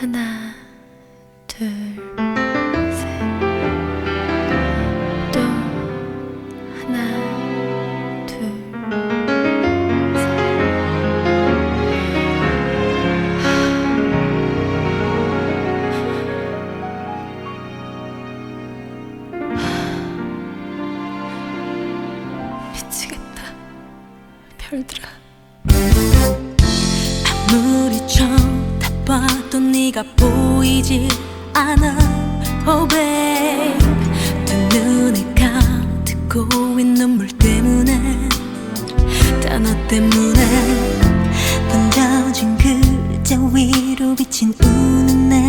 하나, 둘, 셋. 또 하나, 둘, 셋. 미치겠다. 별들아. 봐도 네가 보이지 않아. Oh babe. 두 눈에 가득 고인 눈물 때문에 다 너 때문에 번져진 그저 위로 비친 우는 내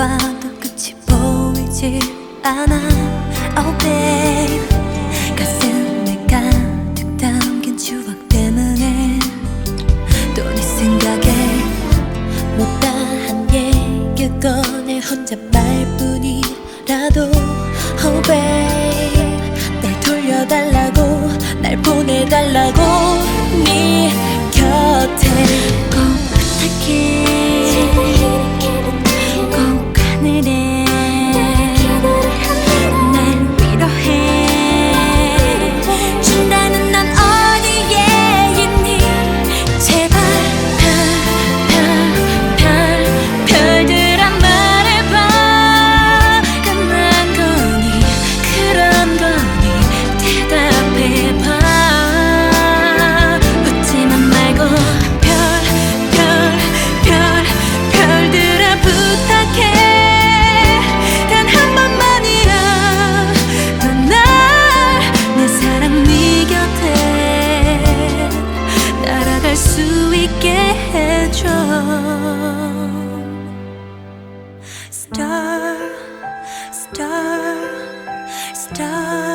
아빠도 끝이 보이지 않아. Oh babe. 가슴에 가득 담긴 추억 때문에 또 네 생각에 못다한 얘기 꺼내 혼자 말뿐이라도. Oh babe. 날 돌려달라고 날 보내달라고 네 곁에 꼭 부탁해 수 있게 해줘 Star, star, star